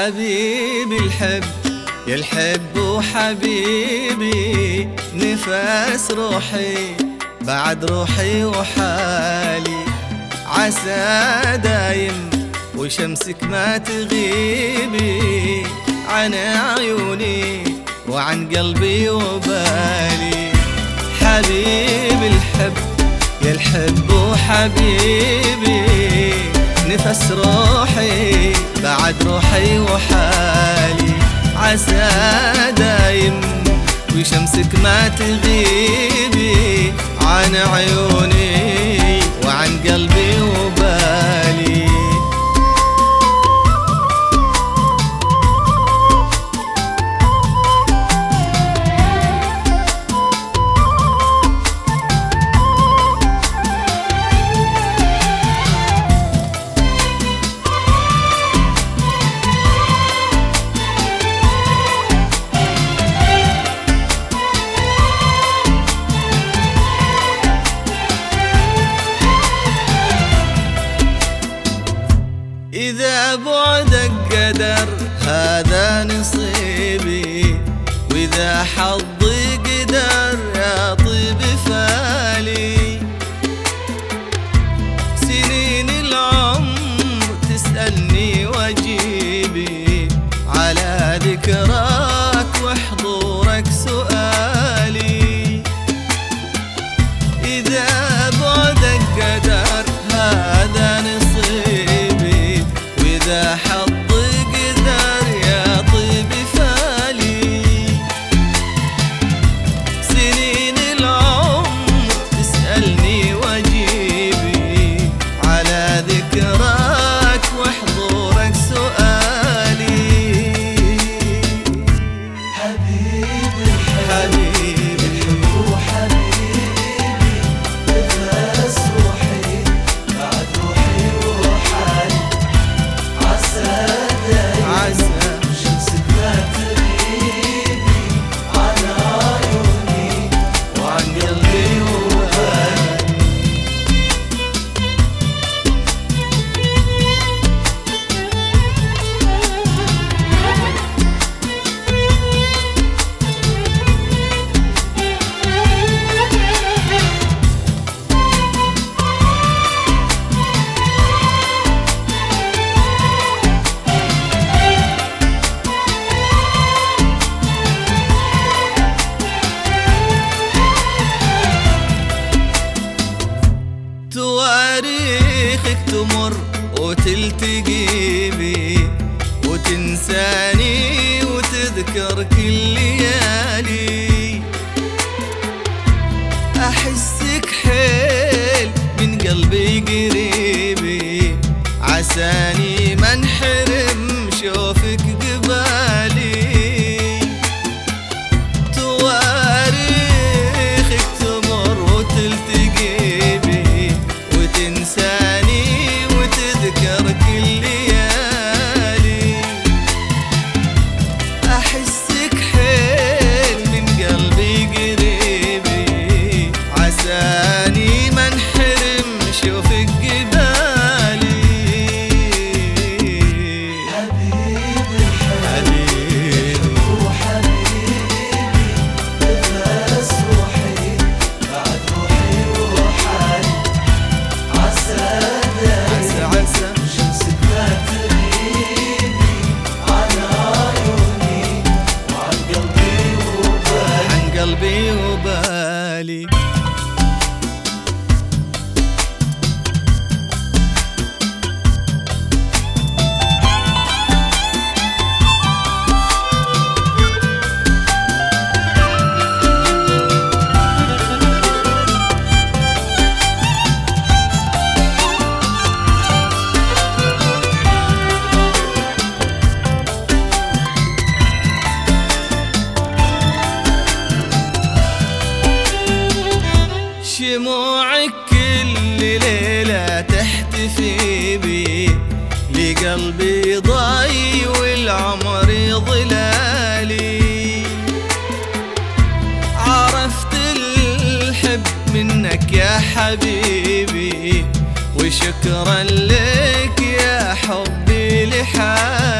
حبيبي الحب يا الحب وحبيبي نفس روحي بعد روحي وحالي. عسى دايم وشمسك ما تغيبي. عن عيوني وعن قلبي وبالي. حبيبي الحب يا الحب وحبيبي نفس روحي بعد روحي وحالي. عسى دايم وشمسك ما تغيبي عن عيوني. matter how وتلتقي بي وتنساني وتذكر كل ليالي أحسك حيل من قلبي قريبي عساني شموعك كل ليلة تحتفي بي لقلبي ضاي والعمر ظلالي. عرفت الحب منك يا حبيبي وشكرا لك يا حبي لحالي.